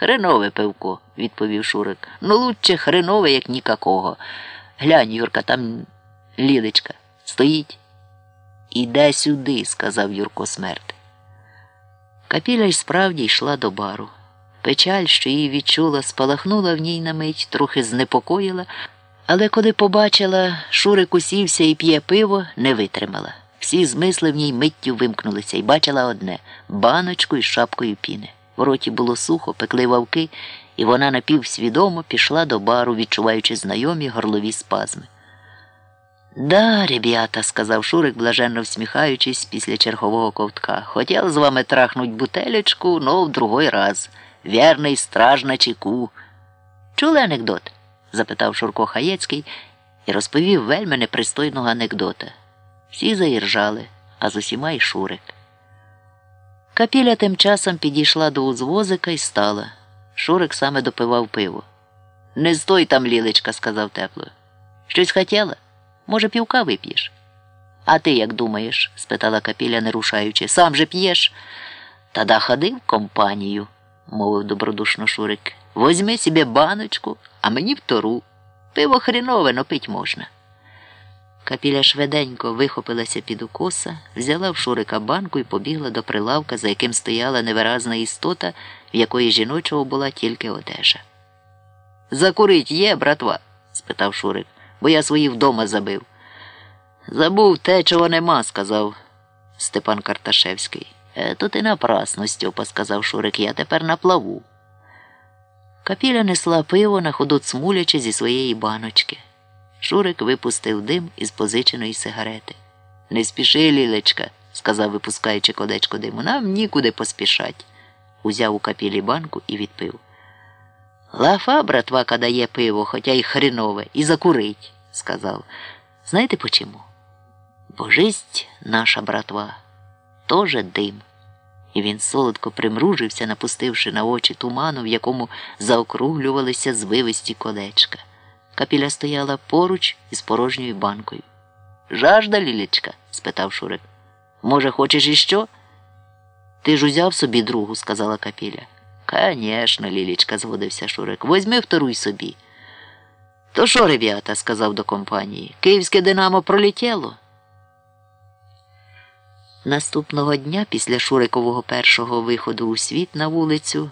Хренове пивко, відповів Шурик. Ну лучше хренове, як нікакого. Глянь, Юрка, там лілечка. Стоїть. Іде сюди, сказав Юрко смерти. Капіля й справді йшла до бару. Печаль, що її відчула, спалахнула в ній на мить, трохи знепокоїла, але коли побачила, Шурик усівся і п'є пиво, не витримала. Всі змисли в ній миттю вимкнулися і бачила одне баночку із шапкою піни. В роті було сухо, пекли вавки, і вона напівсвідомо пішла до бару, відчуваючи знайомі горлові спазми. Да, ребята, сказав Шурик, блаженно всміхаючись після чергового ковтка. Хотів з вами трахнуть бутелечку, но в другой раз. Вірний страж на чеку. Чули анекдот? запитав Шурко Хаєцький і розповів вельми непристойного анекдота. Всі заіржали, а з усіма й Шурик. Капіля тим часом підійшла до узвозика і стала. Шурик саме допивав пиво. Не стой там, лілечка, сказав тепло. Щось хотіла? Може, півка вип'єш? А ти як думаєш? спитала Капіля, не рушаючи. Сам же п'єш? Тада ходи в компанію, мовив добродушно Шурик. Возьми собі баночку, а мені втору. Пиво хрінове, но пить можна. Капіля швиденько вихопилася під укоса, взяла в Шурика банку і побігла до прилавка, за яким стояла невиразна істота, в якої жіночого була тільки одежа. Закурить є, братва? спитав Шурик, бо я свої вдома забив. Забув те, чого нема, сказав Степан Карташевський. «Е, то ти напрасно, Стьопа, сказав Шурик, я тепер на плаву. Капіля несла пиво на ходу цмулячи зі своєї баночки. Шурик випустив дим із позиченої сигарети. Не спіши, лілечка, сказав, випускаючи колечко диму. Нам нікуди поспішать. Узяв у капілі банку і відпив. Лафа, братвака, дає пиво, хоча й хренове, і закурить, сказав. Знаєте почому? Бо жисть наша братва, тоже дим. І він солодко примружився, напустивши на очі туману, в якому заокруглювалися звивисті колечка. Капіля стояла поруч із порожньою банкою. Жажда, лілечка? спитав Шурик. Може, хочеш іщо? Ти ж узяв собі другу, сказала Капіля. Конечно, лілечка, згодився Шурик. Возьми вторуй собі. То що, ребята, сказав до компанії, київське динамо пролетіло. Наступного дня, після Шурикового першого виходу у світ на вулицю,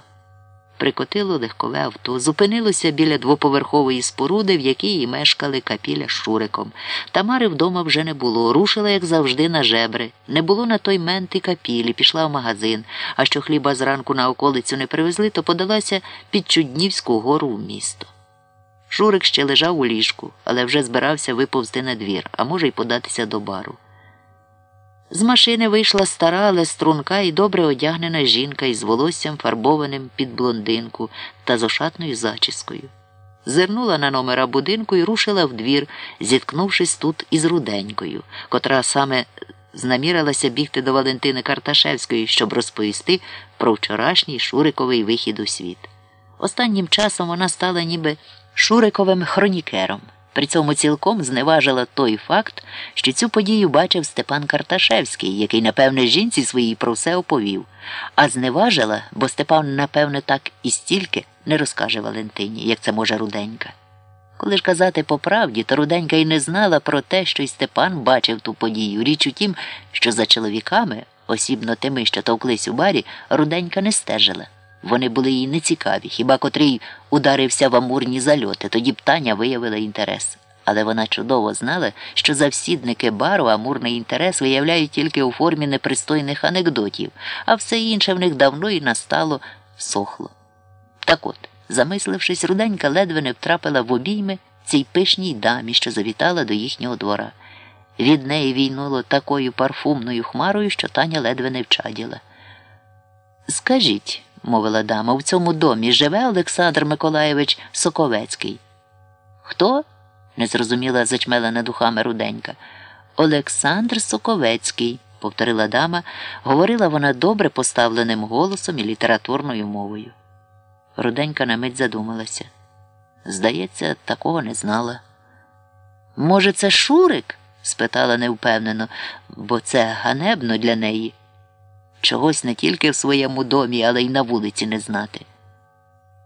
прикотило легкове авто, зупинилося біля двоповерхової споруди, в якій і мешкали капіля з Шуриком. Тамари вдома вже не було. Рушила, як завжди, на жебри. Не було на той мент і капілі, пішла в магазин. А що хліба зранку на околицю не привезли, то подалася під Чуднівську гору в місто. Шурик ще лежав у ліжку, але вже збирався виповзти на двір, а може й податися до бару. З машини вийшла стара, але струнка і добре одягнена жінка із волоссям фарбованим під блондинку та з ошатною зачіскою. Зирнула на номера будинку і рушила в двір, зіткнувшись тут із руденькою, котра саме знамірилася бігти до Валентини Карташевської, щоб розповісти про вчорашній Шуриковий вихід у світ. Останнім часом вона стала ніби Шуриковим хронікером. При цьому цілком зневажила той факт, що цю подію бачив Степан Карташевський, який, напевне, жінці своїй про все оповів, а зневажила, бо Степан, напевне, так і стільки не розкаже Валентині, як це може руденька. Коли ж казати по правді, то руденька й не знала про те, що й Степан бачив ту подію. Річ у тім, що за чоловіками, осібно тими, що товклись у барі, руденька не стежила. Вони були їй нецікаві, хіба котрий ударився в амурні зальоти, тоді б Таня виявила інтерес. Але вона чудово знала, що завсідники бару амурний інтерес виявляють тільки у формі непристойних анекдотів, а все інше в них давно і настало всохло. Так от, замислившись, руденька ледве не втрапила в обійми цій пишній дамі, що завітала до їхнього двора. Від неї війнуло такою парфумною хмарою, що Таня ледве не вчаділа. Скажіть мовила дама, в цьому домі живе Олександр Миколаєвич Соковецький. Хто? не зрозуміла зачмелена духами руденька. Олександр Соковецький, повторила дама, говорила вона добре поставленим голосом і літературною мовою. Руденька на мить задумалася. Здається, такого не знала. Може, це Шурик? спитала невпевнено, бо це ганебно для неї чогось не тільки в своєму домі, але й на вулиці не знати.